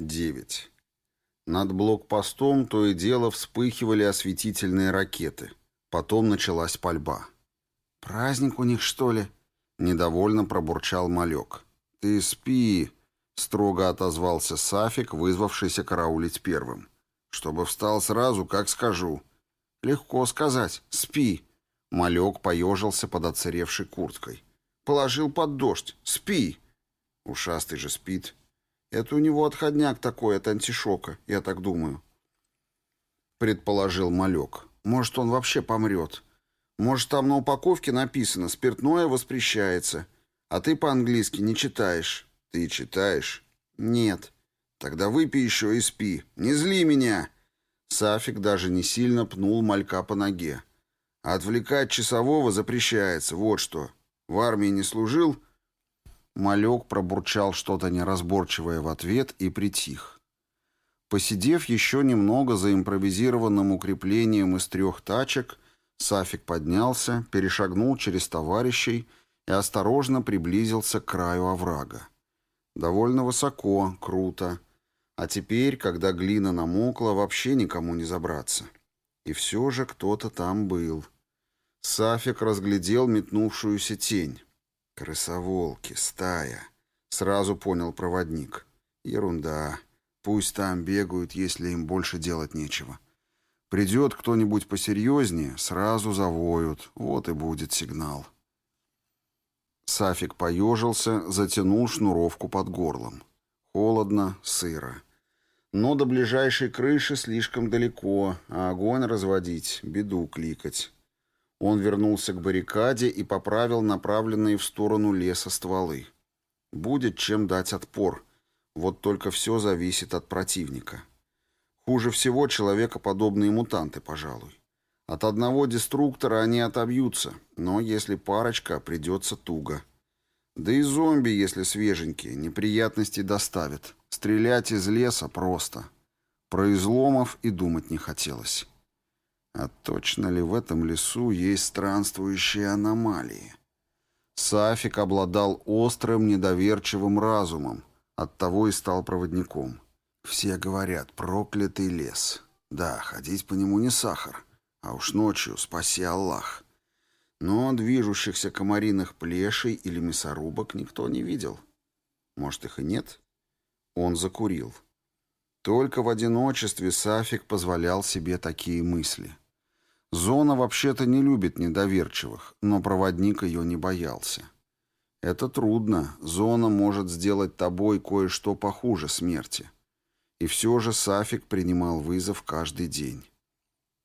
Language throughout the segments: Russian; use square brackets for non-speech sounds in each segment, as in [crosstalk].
9. Над блокпостом то и дело вспыхивали осветительные ракеты. Потом началась пальба. «Праздник у них, что ли?» — недовольно пробурчал малек. «Ты спи!» — строго отозвался Сафик, вызвавшийся караулить первым. «Чтобы встал сразу, как скажу». «Легко сказать. Спи!» Малек поежился под отсыревшей курткой. «Положил под дождь. Спи!» Ушастый же спит. Это у него отходняк такой от антишока, я так думаю. Предположил малек. Может, он вообще помрет. Может, там на упаковке написано «спиртное воспрещается», а ты по-английски не читаешь. Ты читаешь? Нет. Тогда выпей еще и спи. Не зли меня. Сафик даже не сильно пнул малька по ноге. Отвлекать часового запрещается, вот что. В армии не служил, Малек пробурчал что-то неразборчивое в ответ и притих. Посидев еще немного за импровизированным укреплением из трех тачек, Сафик поднялся, перешагнул через товарищей и осторожно приблизился к краю оврага. Довольно высоко, круто. А теперь, когда глина намокла, вообще никому не забраться. И все же кто-то там был. Сафик разглядел метнувшуюся тень. «Крысоволки, стая», — сразу понял проводник. «Ерунда. Пусть там бегают, если им больше делать нечего. Придет кто-нибудь посерьезнее, сразу завоют. Вот и будет сигнал». Сафик поежился, затянул шнуровку под горлом. Холодно, сыро. Но до ближайшей крыши слишком далеко, а огонь разводить — беду кликать. Он вернулся к баррикаде и поправил направленные в сторону леса стволы. Будет чем дать отпор. Вот только все зависит от противника. Хуже всего человекоподобные мутанты, пожалуй. От одного деструктора они отобьются, но если парочка, придется туго. Да и зомби, если свеженькие, неприятности доставят. Стрелять из леса просто. Про изломов и думать не хотелось. А точно ли в этом лесу есть странствующие аномалии? Сафик обладал острым, недоверчивым разумом, оттого и стал проводником. Все говорят «проклятый лес». Да, ходить по нему не сахар, а уж ночью спаси Аллах. Но движущихся комариных плешей или мясорубок никто не видел. Может, их и нет? Он закурил. Только в одиночестве Сафик позволял себе такие мысли. Зона вообще-то не любит недоверчивых, но проводник ее не боялся. Это трудно. Зона может сделать тобой кое-что похуже смерти. И все же Сафик принимал вызов каждый день.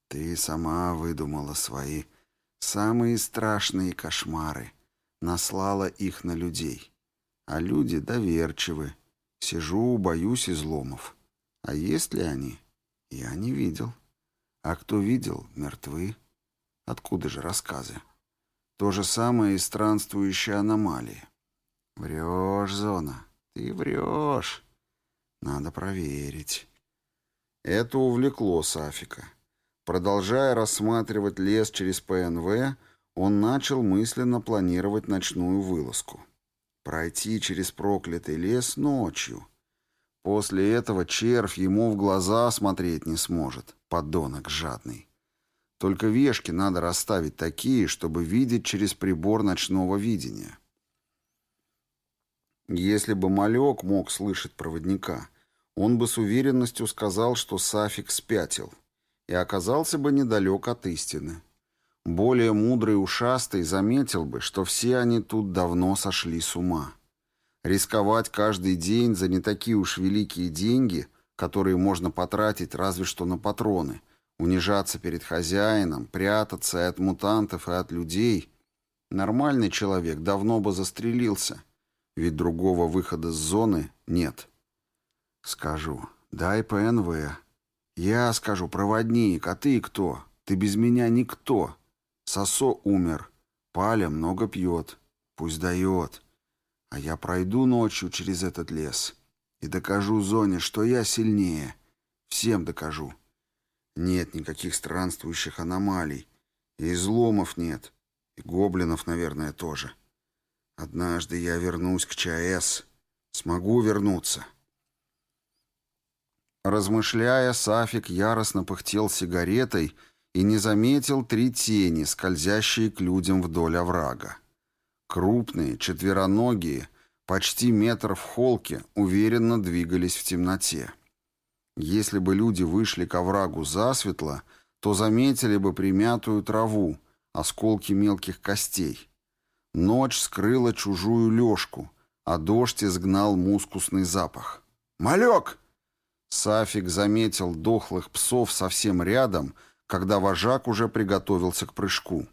Ты сама выдумала свои самые страшные кошмары, наслала их на людей. А люди доверчивы. Сижу, боюсь изломов. А есть ли они? Я не видел. А кто видел, мертвы. Откуда же рассказы? То же самое и странствующие аномалии. Врешь, Зона, ты врешь. Надо проверить. Это увлекло Сафика. Продолжая рассматривать лес через ПНВ, он начал мысленно планировать ночную вылазку. Пройти через проклятый лес ночью — После этого червь ему в глаза смотреть не сможет, подонок жадный. Только вешки надо расставить такие, чтобы видеть через прибор ночного видения. Если бы малек мог слышать проводника, он бы с уверенностью сказал, что Сафик спятил, и оказался бы недалек от истины. Более мудрый ушастый заметил бы, что все они тут давно сошли с ума. Рисковать каждый день за не такие уж великие деньги, которые можно потратить разве что на патроны, унижаться перед хозяином, прятаться от мутантов, и от людей. Нормальный человек давно бы застрелился, ведь другого выхода с зоны нет. Скажу, дай ПНВ. Я скажу, проводник, а ты кто? Ты без меня никто. Сосо умер. Паля много пьет. Пусть дает. А я пройду ночью через этот лес и докажу Зоне, что я сильнее. Всем докажу. Нет никаких странствующих аномалий. И изломов нет. И гоблинов, наверное, тоже. Однажды я вернусь к ЧАЭС. Смогу вернуться. Размышляя, Сафик яростно пыхтел сигаретой и не заметил три тени, скользящие к людям вдоль оврага. Крупные, четвероногие, почти метр в холке, уверенно двигались в темноте. Если бы люди вышли к оврагу засветло, то заметили бы примятую траву, осколки мелких костей. Ночь скрыла чужую лёжку, а дождь изгнал мускусный запах. «Малек!» Сафик заметил дохлых псов совсем рядом, когда вожак уже приготовился к прыжку.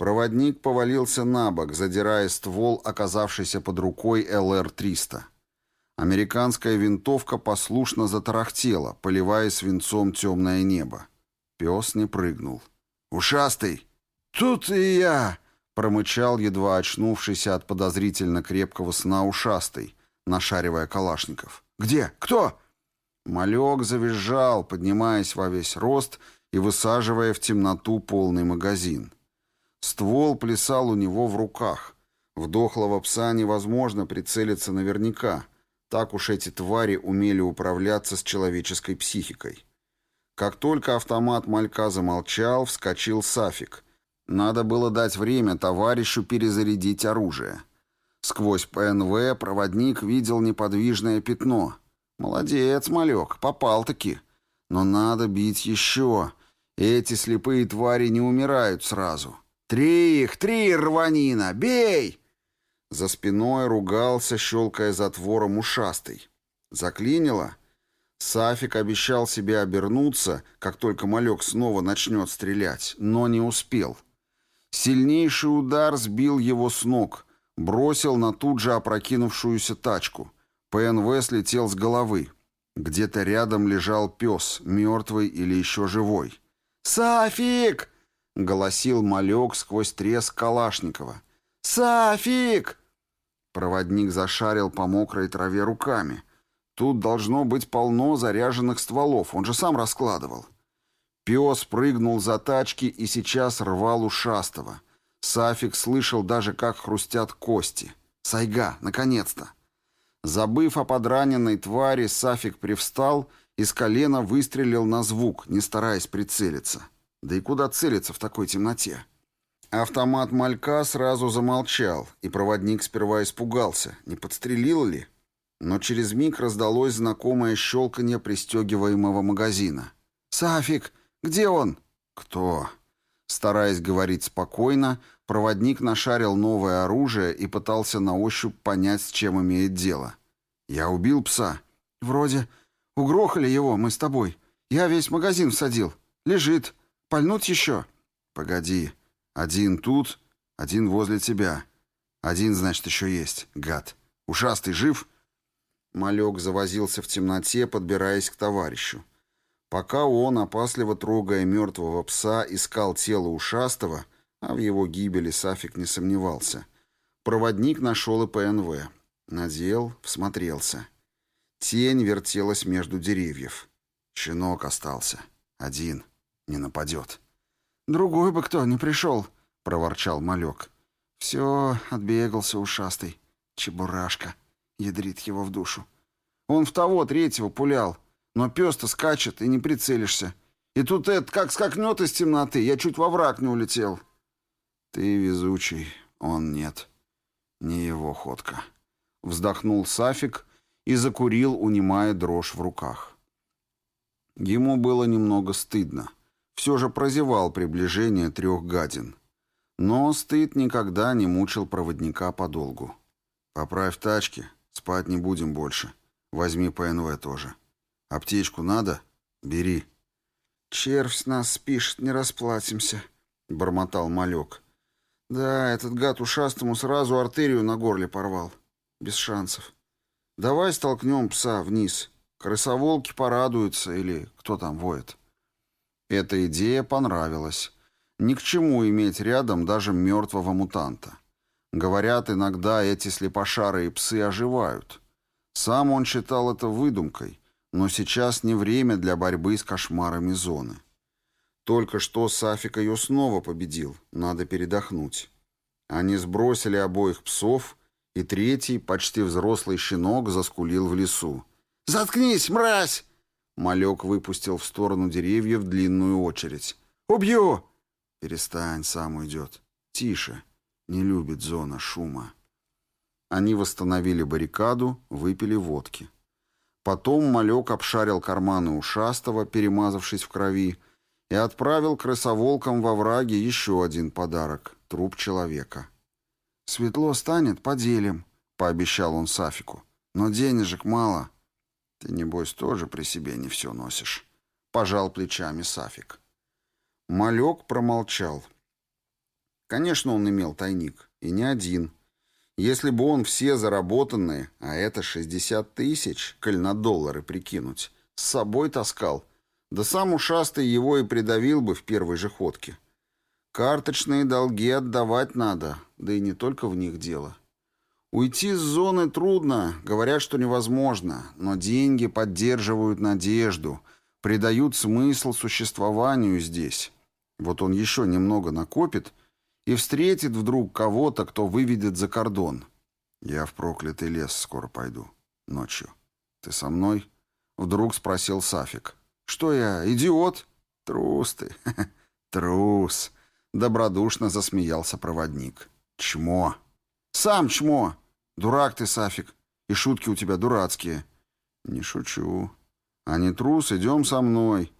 Проводник повалился на бок, задирая ствол, оказавшийся под рукой ЛР-300. Американская винтовка послушно затарахтела, поливая свинцом темное небо. Пес не прыгнул. «Ушастый!» «Тут и я!» — промычал, едва очнувшийся от подозрительно крепкого сна ушастый, нашаривая калашников. «Где? Кто?» Малек завизжал, поднимаясь во весь рост и высаживая в темноту полный магазин. Ствол плясал у него в руках. В дохлого пса невозможно прицелиться наверняка. Так уж эти твари умели управляться с человеческой психикой. Как только автомат малька замолчал, вскочил Сафик. Надо было дать время товарищу перезарядить оружие. Сквозь ПНВ проводник видел неподвижное пятно. Молодец, малек, попал-таки. Но надо бить еще. Эти слепые твари не умирают сразу. «Три их, три, рванина! Бей!» За спиной ругался, щелкая затвором ушастый. Заклинило? Сафик обещал себе обернуться, как только малек снова начнет стрелять, но не успел. Сильнейший удар сбил его с ног, бросил на тут же опрокинувшуюся тачку. ПНВ слетел с головы. Где-то рядом лежал пес, мертвый или еще живой. «Сафик!» — голосил малек сквозь треск Калашникова. «Сафик!» Проводник зашарил по мокрой траве руками. Тут должно быть полно заряженных стволов, он же сам раскладывал. Пес прыгнул за тачки и сейчас рвал ушастого. Сафик слышал даже, как хрустят кости. «Сайга, наконец-то!» Забыв о подраненной твари, Сафик привстал и с колена выстрелил на звук, не стараясь прицелиться. Да и куда целиться в такой темноте? Автомат малька сразу замолчал, и проводник сперва испугался, не подстрелил ли? Но через миг раздалось знакомое щелканье пристегиваемого магазина. «Сафик, где он?» «Кто?» Стараясь говорить спокойно, проводник нашарил новое оружие и пытался на ощупь понять, с чем имеет дело. «Я убил пса». «Вроде. Угрохали его, мы с тобой. Я весь магазин всадил. Лежит. Пальнуть еще?» «Погоди. Один тут, один возле тебя. Один, значит, еще есть, гад. Ушастый жив?» Малек завозился в темноте, подбираясь к товарищу. Пока он, опасливо трогая мертвого пса, искал тело ушастого, а в его гибели Сафик не сомневался, проводник нашел и ПНВ. Надел, всмотрелся. Тень вертелась между деревьев. Щенок остался. Один. Не нападет. «Другой бы кто не пришел», — проворчал малек. «Все, отбегался ушастый. Чебурашка. Ядрит его в душу. Он в того третьего пулял. Но пес-то скачет, и не прицелишься. И тут этот как скакнет из темноты, я чуть во враг не улетел». «Ты везучий, он нет. Не его ходка». Вздохнул Сафик и закурил, унимая дрожь в руках. Ему было немного стыдно. Все же прозевал приближение трех гадин. Но стыд никогда не мучил проводника подолгу. «Поправь тачки, спать не будем больше. Возьми ПНВ тоже. Аптечку надо? Бери». «Червь с нас спишет, не расплатимся», — бормотал малек. «Да, этот гад ушастому сразу артерию на горле порвал. Без шансов. Давай столкнем пса вниз. Крысоволки порадуются или кто там воет. Эта идея понравилась. Ни к чему иметь рядом даже мертвого мутанта. Говорят, иногда эти слепошарые псы оживают. Сам он считал это выдумкой, но сейчас не время для борьбы с кошмарами зоны. Только что Сафик ее снова победил, надо передохнуть. Они сбросили обоих псов и третий, почти взрослый щенок, заскулил в лесу. «Заткнись, мразь!» Малек выпустил в сторону деревьев длинную очередь. «Убью!» «Перестань, сам уйдет. Тише. Не любит зона шума». Они восстановили баррикаду, выпили водки. Потом малек обшарил карманы ушастого, перемазавшись в крови, и отправил крысоволкам во враге еще один подарок — труп человека. «Светло станет, поделим», — пообещал он Сафику. «Но денежек мало». «Ты, небось, тоже при себе не все носишь», — пожал плечами Сафик. Малек промолчал. Конечно, он имел тайник, и не один. Если бы он все заработанные, а это 60 тысяч, коль на доллары прикинуть, с собой таскал, да сам ушастый его и придавил бы в первой же ходке. Карточные долги отдавать надо, да и не только в них дело. Уйти с зоны трудно, говорят, что невозможно, но деньги поддерживают надежду, придают смысл существованию здесь. Вот он еще немного накопит и встретит вдруг кого-то, кто выведет за кордон. Я в проклятый лес скоро пойду. Ночью. Ты со мной? Вдруг спросил Сафик. Что я, идиот? Трус ты. [laughs] Трус. Добродушно засмеялся проводник. Чмо. Сам чмо. Дурак ты, Сафик. И шутки у тебя дурацкие. Не шучу. А не трус, идем со мной.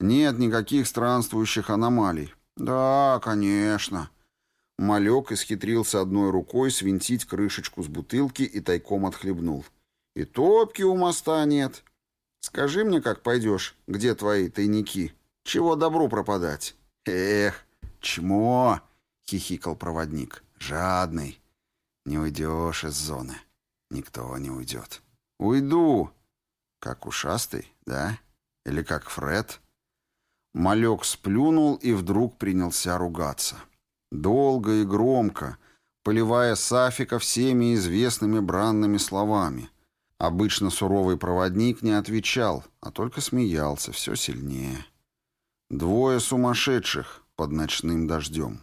Нет никаких странствующих аномалий. Да, конечно. Малек исхитрился одной рукой свинтить крышечку с бутылки и тайком отхлебнул. И топки у моста нет. Скажи мне, как пойдешь, где твои тайники? Чего добру пропадать? Эх, чмо, хихикал проводник. Жадный. Не уйдешь из зоны. Никто не уйдет. Уйду. Как ушастый, да? Или как Фред? Малек сплюнул и вдруг принялся ругаться. Долго и громко, поливая Сафика всеми известными бранными словами. Обычно суровый проводник не отвечал, а только смеялся все сильнее. Двое сумасшедших под ночным дождем.